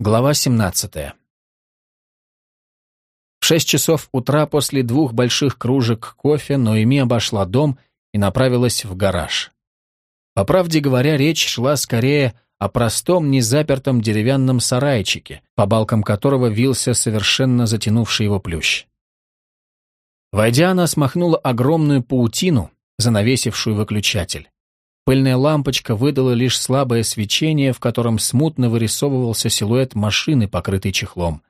Глава 17. В шесть часов утра после двух больших кружек кофе Ноэми обошла дом и направилась в гараж. По правде говоря, речь шла скорее о простом, незапертом деревянном сарайчике, по балкам которого вился совершенно затянувший его плющ. Войдя, она смахнула огромную паутину, занавесившую выключатель. Пыльная лампочка выдала лишь слабое свечение, в котором смутно вырисовывался силуэт машины, покрытой чехлом.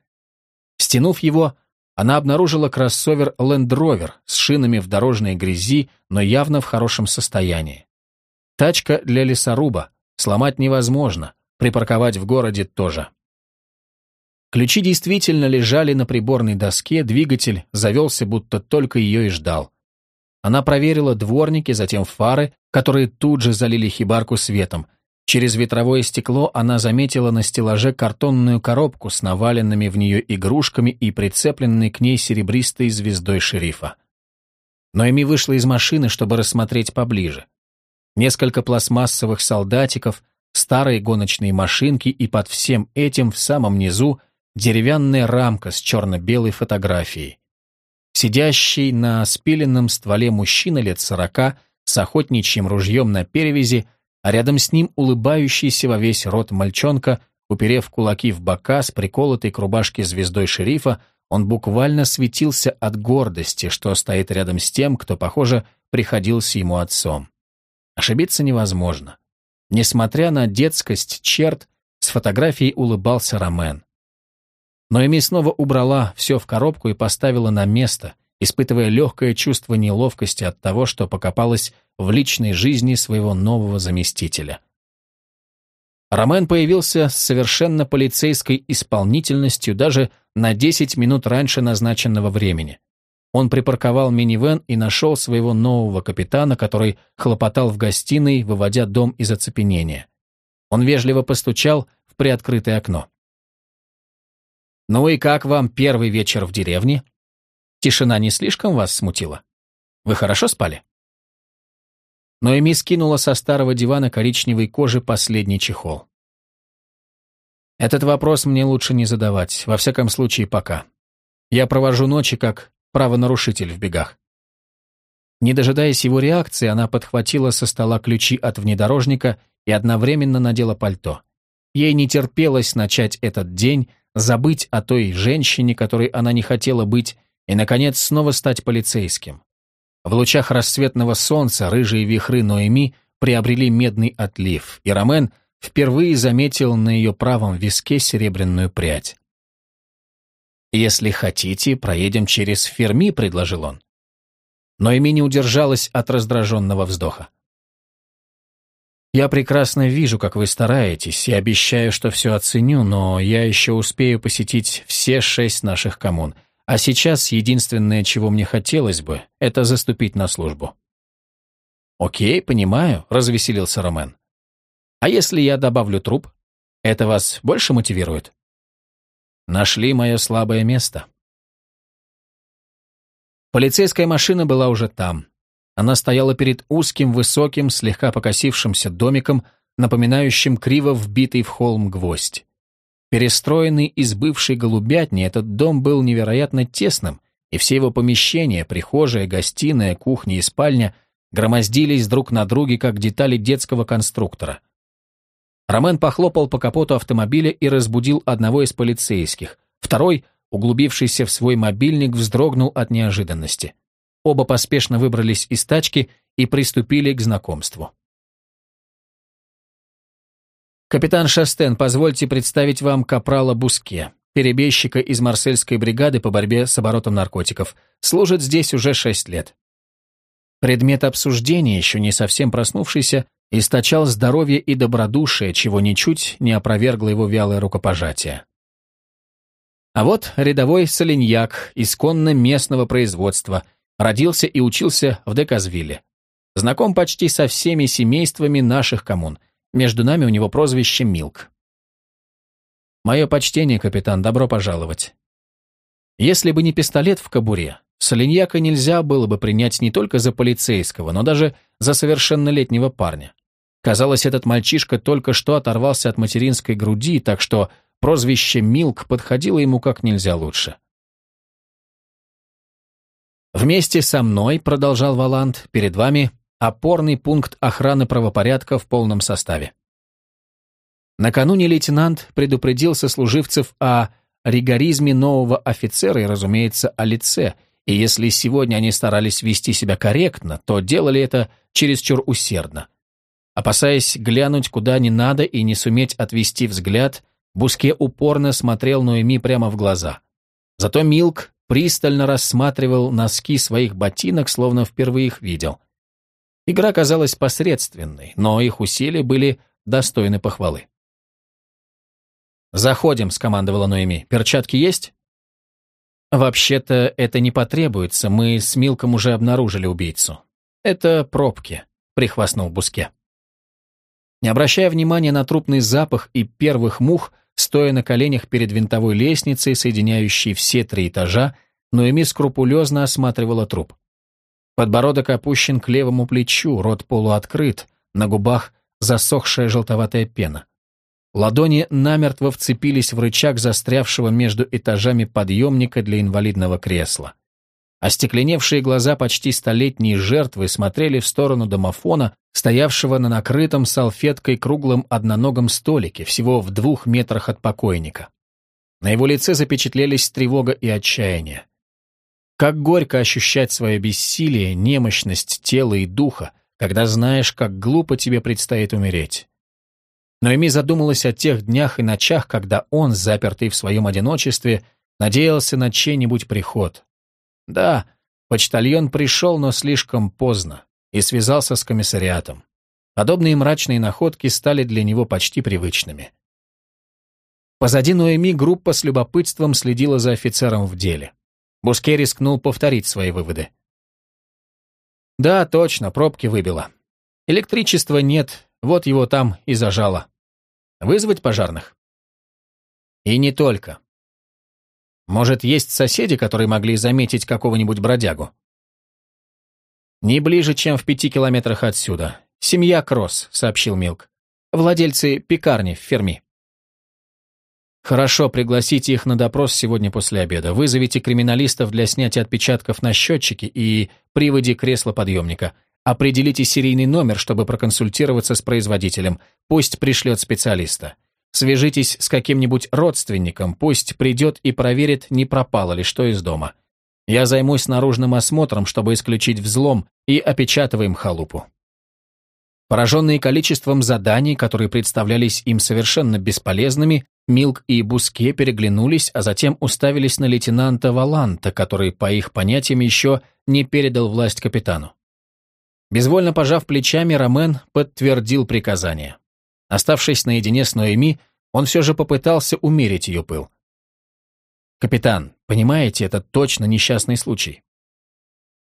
Стянув его, она обнаружила кроссовер Land Rover с шинами в дорожной грязи, но явно в хорошем состоянии. Тачка для лесоруба, сломать невозможно, припарковать в городе тоже. Ключи действительно лежали на приборной доске, двигатель завелся, будто только ее и ждал. Она проверила дворники, затем фары, которые тут же залили хибарку светом. Через ветровое стекло она заметила на стеллаже картонную коробку с наваленными в нее игрушками и прицепленной к ней серебристой звездой шерифа. Ноэми вышла из машины, чтобы рассмотреть поближе. Несколько пластмассовых солдатиков, старые гоночные машинки и под всем этим в самом низу деревянная рамка с черно-белой фотографией. Сидящий на спиленном стволе мужчина лет сорока с охотничьим ружьем на перевязи, а рядом с ним улыбающийся во весь рот мальчонка, уперев кулаки в бока с приколотой к рубашке звездой шерифа, он буквально светился от гордости, что стоит рядом с тем, кто, похоже, приходился ему отцом. Ошибиться невозможно. Несмотря на детскость черт, с фотографией улыбался Ромен. Но Эми снова убрала все в коробку и поставила на место, испытывая легкое чувство неловкости от того, что покопалась в личной жизни своего нового заместителя. Ромен появился с совершенно полицейской исполнительностью даже на 10 минут раньше назначенного времени. Он припарковал минивэн и нашел своего нового капитана, который хлопотал в гостиной, выводя дом из оцепенения. Он вежливо постучал в приоткрытое окно. «Ну и как вам первый вечер в деревне? Тишина не слишком вас смутила? Вы хорошо спали?» Ноэми скинула со старого дивана коричневой кожи последний чехол. «Этот вопрос мне лучше не задавать, во всяком случае пока. Я провожу ночи как правонарушитель в бегах». Не дожидаясь его реакции, она подхватила со стола ключи от внедорожника и одновременно надела пальто. Ей не терпелось начать этот день, забыть о той женщине, которой она не хотела быть, и, наконец, снова стать полицейским. В лучах рассветного солнца рыжие вихры Ноэми приобрели медный отлив, и Ромен впервые заметил на ее правом виске серебряную прядь. «Если хотите, проедем через Ферми», — предложил он. Ноэми не удержалась от раздраженного вздоха. Я прекрасно вижу, как вы стараетесь, и обещаю, что все оценю, но я еще успею посетить все шесть наших коммун. А сейчас единственное, чего мне хотелось бы, это заступить на службу». «Окей, понимаю», — развеселился Ромен. «А если я добавлю труп? Это вас больше мотивирует?» «Нашли мое слабое место». Полицейская машина была уже там. Она стояла перед узким, высоким, слегка покосившимся домиком, напоминающим криво вбитый в холм гвоздь. Перестроенный из бывшей голубятни, этот дом был невероятно тесным, и все его помещения, прихожая, гостиная, кухня и спальня громоздились друг на друге, как детали детского конструктора. Ромен похлопал по капоту автомобиля и разбудил одного из полицейских. Второй, углубившийся в свой мобильник, вздрогнул от неожиданности. Оба поспешно выбрались из тачки и приступили к знакомству. «Капитан Шастен, позвольте представить вам капрала Буске, перебежчика из марсельской бригады по борьбе с оборотом наркотиков. Служит здесь уже шесть лет». Предмет обсуждения, еще не совсем проснувшийся, источал здоровье и добродушие, чего ничуть не опровергло его вялое рукопожатие. А вот рядовой соленьяк, исконно местного производства – Родился и учился в Деказвилле. Знаком почти со всеми семействами наших коммун. Между нами у него прозвище Милк. Мое почтение, капитан, добро пожаловать. Если бы не пистолет в кобуре, Солиньяка нельзя было бы принять не только за полицейского, но даже за совершеннолетнего парня. Казалось, этот мальчишка только что оторвался от материнской груди, так что прозвище Милк подходило ему как нельзя лучше. «Вместе со мной», — продолжал Валанд, — «перед вами опорный пункт охраны правопорядка в полном составе. Накануне лейтенант предупредил сослуживцев о ригоризме нового офицера и, разумеется, о лице, и если сегодня они старались вести себя корректно, то делали это чересчур усердно. Опасаясь глянуть куда не надо и не суметь отвести взгляд, Буске упорно смотрел Ноэми прямо в глаза. Зато Милк пристально рассматривал носки своих ботинок, словно впервые их видел. Игра казалась посредственной, но их усилия были достойны похвалы. «Заходим», — скомандовала Ноэми. «Перчатки есть?» «Вообще-то это не потребуется, мы с Милком уже обнаружили убийцу. Это пробки», — прихвастнул Буске. Не обращая внимания на трупный запах и первых мух, стоя на коленях перед винтовой лестницей, соединяющей все три этажа, Ноэми скрупулезно осматривала труп. Подбородок опущен к левому плечу, рот полуоткрыт, на губах засохшая желтоватая пена. Ладони намертво вцепились в рычаг застрявшего между этажами подъемника для инвалидного кресла. Остекленевшие глаза почти столетней жертвы смотрели в сторону домофона, стоявшего на накрытом салфеткой круглом одноногом столике, всего в двух метрах от покойника. На его лице запечатлелись тревога и отчаяние. Как горько ощущать свое бессилие, немощность тела и духа, когда знаешь, как глупо тебе предстоит умереть. Но Эми задумалась о тех днях и ночах, когда он, запертый в своем одиночестве, надеялся на чей-нибудь приход. Да, почтальон пришел, но слишком поздно, и связался с комиссариатом. Подобные мрачные находки стали для него почти привычными. Позади Ноэми группа с любопытством следила за офицером в деле. Буске рискнул повторить свои выводы. Да, точно, пробки выбило. Электричества нет, вот его там и зажало. Вызвать пожарных? И не только. Может, есть соседи, которые могли заметить какого-нибудь бродягу? Не ближе, чем в пяти километрах отсюда. Семья Кросс, сообщил Милк. Владельцы пекарни в Ферми. Хорошо, пригласите их на допрос сегодня после обеда. Вызовите криминалистов для снятия отпечатков на счетчике и приводе кресла подъемника. Определите серийный номер, чтобы проконсультироваться с производителем. Пусть пришлет специалиста. Свяжитесь с каким-нибудь родственником, пусть придет и проверит, не пропало ли что из дома. Я займусь наружным осмотром, чтобы исключить взлом, и опечатываем халупу. Пораженные количеством заданий, которые представлялись им совершенно бесполезными, Милк и Буске переглянулись, а затем уставились на лейтенанта Валанта, который, по их понятиям, еще не передал власть капитану. Безвольно пожав плечами, Ромен подтвердил приказание. Оставшись наедине с Ноэми, он все же попытался умерить ее пыл. «Капитан, понимаете, это точно несчастный случай.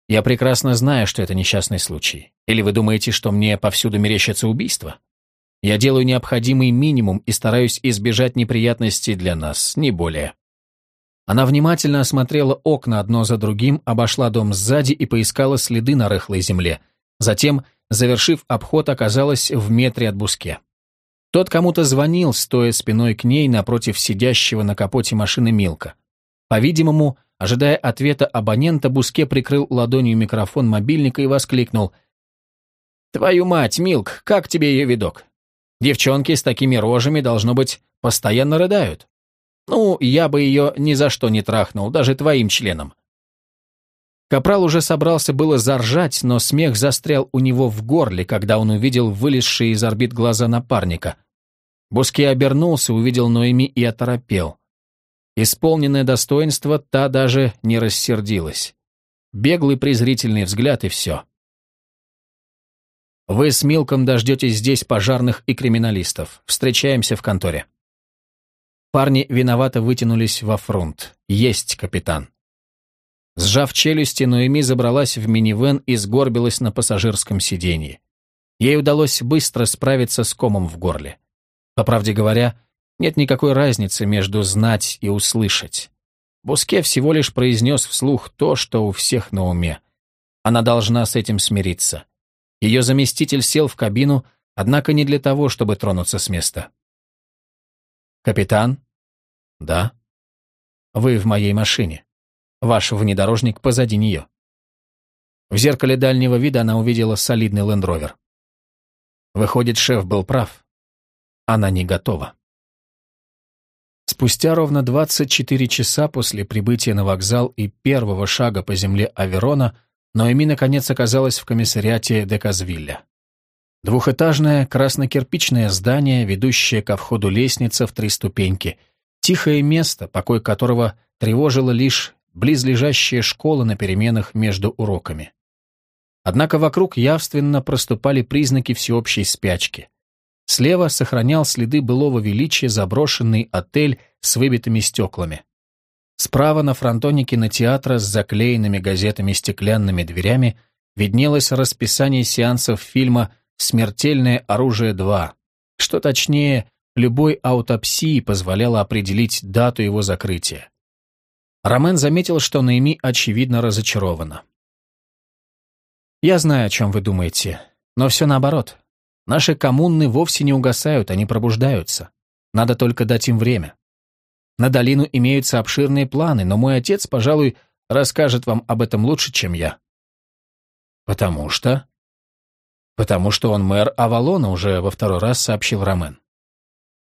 Я прекрасно знаю, что это несчастный случай. Или вы думаете, что мне повсюду мерещится убийство? Я делаю необходимый минимум и стараюсь избежать неприятностей для нас, не более». Она внимательно осмотрела окна одно за другим, обошла дом сзади и поискала следы на рыхлой земле – Затем, завершив обход, оказалась в метре от Буске. Тот кому-то звонил, стоя спиной к ней напротив сидящего на капоте машины Милка. По-видимому, ожидая ответа абонента, Буске прикрыл ладонью микрофон мобильника и воскликнул. «Твою мать, Милк, как тебе ее видок? Девчонки с такими рожами, должно быть, постоянно рыдают. Ну, я бы ее ни за что не трахнул, даже твоим членом. Капрал уже собрался было заржать, но смех застрял у него в горле, когда он увидел вылезшие из орбит глаза напарника. Буске обернулся, увидел Ноэми и оторопел. Исполненное достоинство, та даже не рассердилась. Беглый презрительный взгляд и все. «Вы с Милком дождетесь здесь пожарных и криминалистов. Встречаемся в конторе». Парни виновато вытянулись во фронт. «Есть, капитан». Сжав челюсти, Ноэми забралась в минивэн и сгорбилась на пассажирском сиденье. Ей удалось быстро справиться с комом в горле. По правде говоря, нет никакой разницы между знать и услышать. Буске всего лишь произнес вслух то, что у всех на уме. Она должна с этим смириться. Ее заместитель сел в кабину, однако не для того, чтобы тронуться с места. «Капитан», Да. Вы в моей машине. Ваш внедорожник позади нее. В зеркале дальнего вида она увидела солидный лендровер. Выходит, шеф был прав. Она не готова. Спустя ровно 24 часа после прибытия на вокзал и первого шага по земле Аверона, Ноэми наконец оказалась в комиссариате Деказвилля. Двухэтажное краснокирпичное здание, ведущее ко входу лестница в три ступеньки. Тихое место, покой которого тревожила лишь близлежащая школа на переменах между уроками. Однако вокруг явственно проступали признаки всеобщей спячки. Слева сохранял следы былого величия заброшенный отель с выбитыми стеклами. Справа на фронтоне кинотеатра с заклеенными газетами стеклянными дверями виднелось расписание сеансов фильма «Смертельное оружие 2», что точнее, любой аутопсии позволяло определить дату его закрытия. Ромен заметил, что Наими очевидно разочарована. «Я знаю, о чем вы думаете, но все наоборот. Наши коммуны вовсе не угасают, они пробуждаются. Надо только дать им время. На долину имеются обширные планы, но мой отец, пожалуй, расскажет вам об этом лучше, чем я. Потому что... Потому что он мэр Авалона, уже во второй раз сообщил Ромен.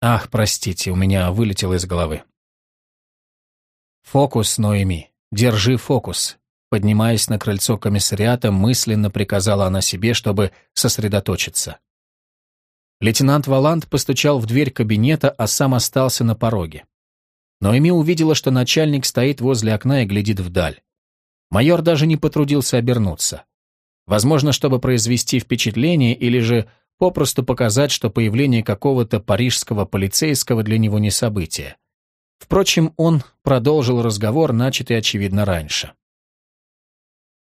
Ах, простите, у меня вылетело из головы. Фокус, Ноэми, держи фокус. Поднимаясь на крыльцо комиссариата, мысленно приказала она себе, чтобы сосредоточиться. Лейтенант Валанд постучал в дверь кабинета, а сам остался на пороге. Но Эми увидела, что начальник стоит возле окна и глядит вдаль. Майор даже не потрудился обернуться. Возможно, чтобы произвести впечатление или же попросту показать, что появление какого-то парижского полицейского для него не событие. Впрочем, он продолжил разговор, начатый, очевидно, раньше.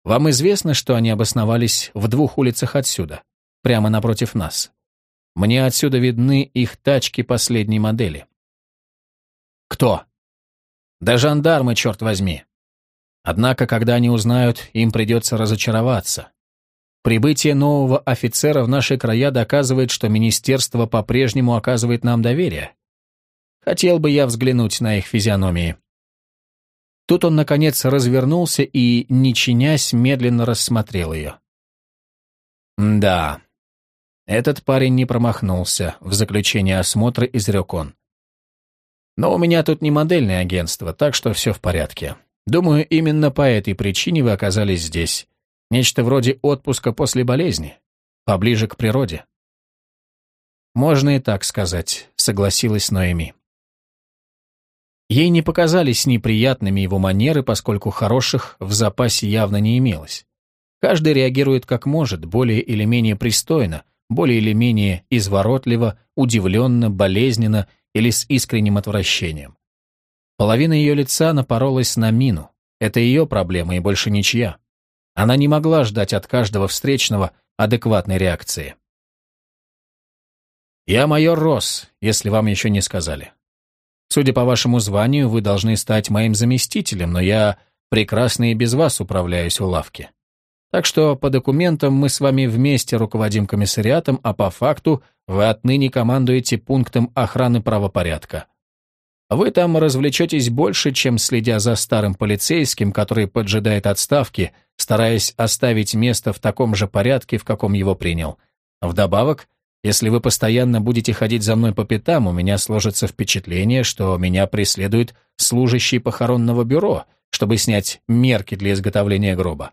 «Вам известно, что они обосновались в двух улицах отсюда, прямо напротив нас?» Мне отсюда видны их тачки последней модели. Кто? Да жандармы, черт возьми. Однако, когда они узнают, им придется разочароваться. Прибытие нового офицера в наши края доказывает, что министерство по-прежнему оказывает нам доверие. Хотел бы я взглянуть на их физиономии. Тут он, наконец, развернулся и, не чинясь, медленно рассмотрел ее. Да, этот парень не промахнулся, в заключение осмотра изрек он. Но у меня тут не модельное агентство, так что все в порядке. Думаю, именно по этой причине вы оказались здесь. Нечто вроде отпуска после болезни, поближе к природе. Можно и так сказать, согласилась Ноэми. Ей не показались неприятными его манеры, поскольку хороших в запасе явно не имелось. Каждый реагирует как может, более или менее пристойно, более или менее изворотливо, удивленно, болезненно или с искренним отвращением. Половина ее лица напоролась на мину. Это ее проблема и больше ничья. Она не могла ждать от каждого встречного адекватной реакции. «Я майор Росс, если вам еще не сказали. Судя по вашему званию, вы должны стать моим заместителем, но я прекрасно и без вас управляюсь у лавки. Так что по документам мы с вами вместе руководим комиссариатом, а по факту вы отныне командуете пунктом охраны правопорядка. Вы там развлечетесь больше, чем следя за старым полицейским, который поджидает отставки, стараясь оставить место в таком же порядке, в каком его принял. Вдобавок, если вы постоянно будете ходить за мной по пятам, у меня сложится впечатление, что меня преследует служащий похоронного бюро, чтобы снять мерки для изготовления гроба.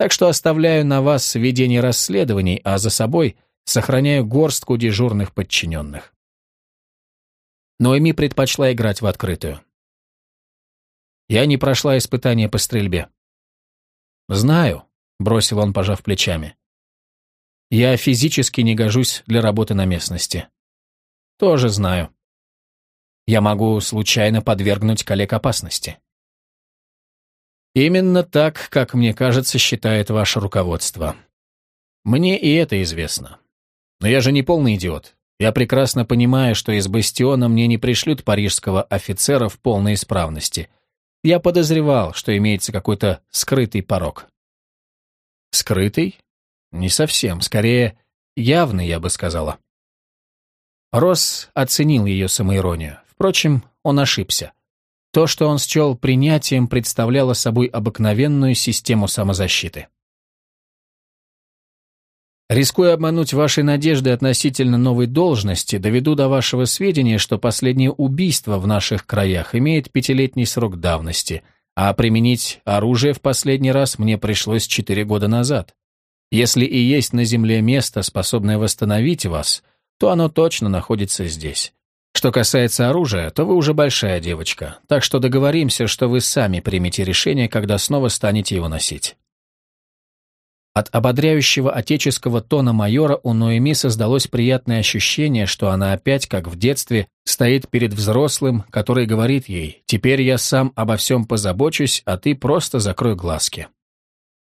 Так что оставляю на вас ведение расследований, а за собой сохраняю горстку дежурных подчиненных. Но Эми предпочла играть в открытую. Я не прошла испытание по стрельбе. «Знаю», — бросил он, пожав плечами. «Я физически не гожусь для работы на местности». «Тоже знаю. Я могу случайно подвергнуть коллег опасности». Именно так, как мне кажется, считает ваше руководство. Мне и это известно. Но я же не полный идиот. Я прекрасно понимаю, что из бастиона мне не пришлют парижского офицера в полной исправности. Я подозревал, что имеется какой-то скрытый порог. Скрытый? Не совсем. Скорее, явный, я бы сказала. Росс оценил ее самоиронию. Впрочем, он ошибся. То, что он счел принятием, представляло собой обыкновенную систему самозащиты. Рискуя обмануть ваши надежды относительно новой должности, доведу до вашего сведения, что последнее убийство в наших краях имеет пятилетний срок давности, а применить оружие в последний раз мне пришлось четыре года назад. Если и есть на земле место, способное восстановить вас, то оно точно находится здесь. Что касается оружия, то вы уже большая девочка, так что договоримся, что вы сами примете решение, когда снова станете его носить. От ободряющего отеческого тона майора у Ноэми создалось приятное ощущение, что она опять, как в детстве, стоит перед взрослым, который говорит ей «Теперь я сам обо всем позабочусь, а ты просто закрой глазки».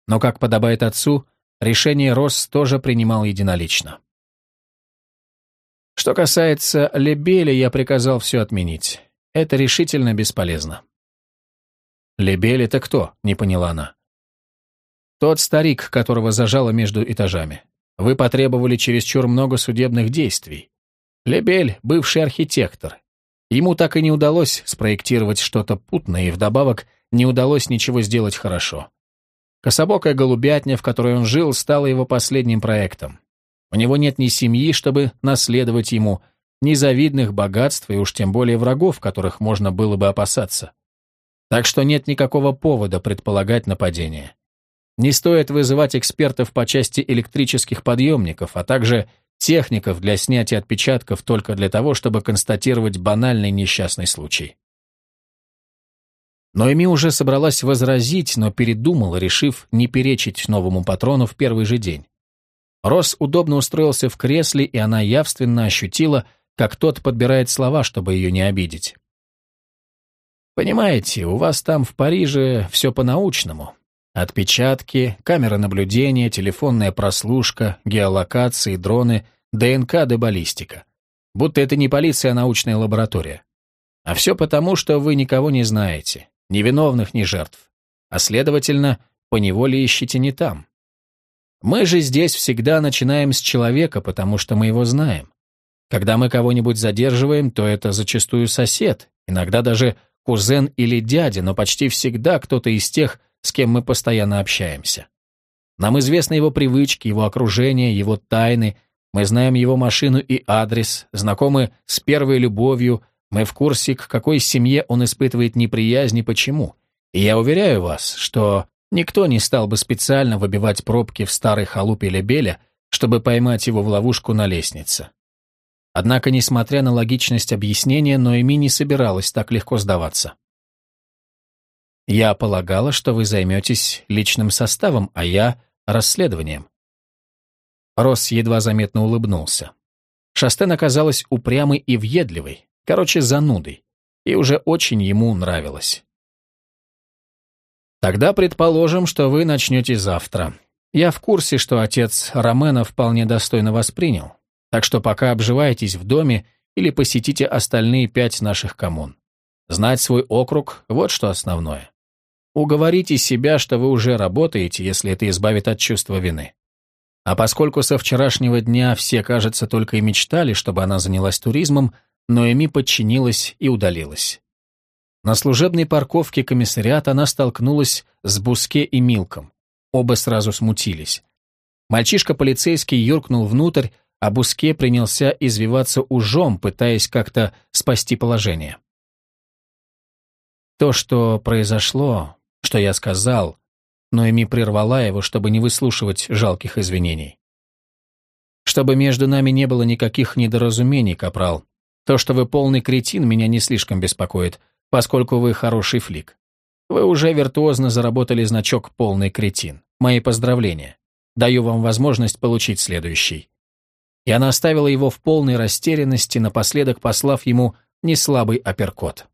Но, как подобает отцу, решение Росс тоже принимал единолично. Что касается Лебеля, я приказал все отменить. Это решительно бесполезно. «Лебель — это кто?» — не поняла она. «Тот старик, которого зажало между этажами. Вы потребовали чересчур много судебных действий. Лебель — бывший архитектор. Ему так и не удалось спроектировать что-то путное, и вдобавок не удалось ничего сделать хорошо. Кособокая голубятня, в которой он жил, стала его последним проектом. У него нет ни семьи, чтобы наследовать ему, ни завидных богатств и уж тем более врагов, которых можно было бы опасаться. Так что нет никакого повода предполагать нападение. Не стоит вызывать экспертов по части электрических подъемников, а также техников для снятия отпечатков только для того, чтобы констатировать банальный несчастный случай. Но Эми уже собралась возразить, но передумала, решив не перечить новому патрону в первый же день. Росс удобно устроился в кресле, и она явственно ощутила, как тот подбирает слова, чтобы ее не обидеть. «Понимаете, у вас там в Париже все по-научному. Отпечатки, камеры наблюдения, телефонная прослушка, геолокации, дроны, ДНК да баллистика. Будто это не полиция, а научная лаборатория. А все потому, что вы никого не знаете, ни виновных, ни жертв. А следовательно, поневоле ищете не там. Мы же здесь всегда начинаем с человека, потому что мы его знаем. Когда мы кого-нибудь задерживаем, то это зачастую сосед, иногда даже кузен или дядя, но почти всегда кто-то из тех, с кем мы постоянно общаемся. Нам известны его привычки, его окружение, его тайны, мы знаем его машину и адрес, знакомы с первой любовью, мы в курсе, к какой семье он испытывает неприязнь и почему. И я уверяю вас, что Никто не стал бы специально выбивать пробки в старой халупе Лебеля, чтобы поймать его в ловушку на лестнице. Однако, несмотря на логичность объяснения, Ноэми не собиралась так легко сдаваться. «Я полагала, что вы займетесь личным составом, а я — расследованием». Росс едва заметно улыбнулся. Шастен оказалась упрямой и въедливой, короче, занудой, и уже очень ему нравилось. Тогда предположим, что вы начнете завтра. Я в курсе, что отец Ромена вполне достойно воспринял, так что пока обживаетесь в доме или посетите остальные пять наших коммун. Знать свой округ – вот что основное. Уговорите себя, что вы уже работаете, если это избавит от чувства вины. А поскольку со вчерашнего дня все, кажется, только и мечтали, чтобы она занялась туризмом, Ноэми подчинилась и удалилась. На служебной парковке комиссариата она столкнулась с Буске и Милком. Оба сразу смутились. Мальчишка-полицейский юркнул внутрь, а Буске принялся извиваться ужом, пытаясь как-то спасти положение. То, что произошло, что я сказал, но Эми прервала его, чтобы не выслушивать жалких извинений. Чтобы между нами не было никаких недоразумений, Капрал. То, что вы полный кретин, меня не слишком беспокоит поскольку вы хороший флик. Вы уже виртуозно заработали значок «Полный кретин». Мои поздравления. Даю вам возможность получить следующий». И она оставила его в полной растерянности, напоследок послав ему неслабый апперкот.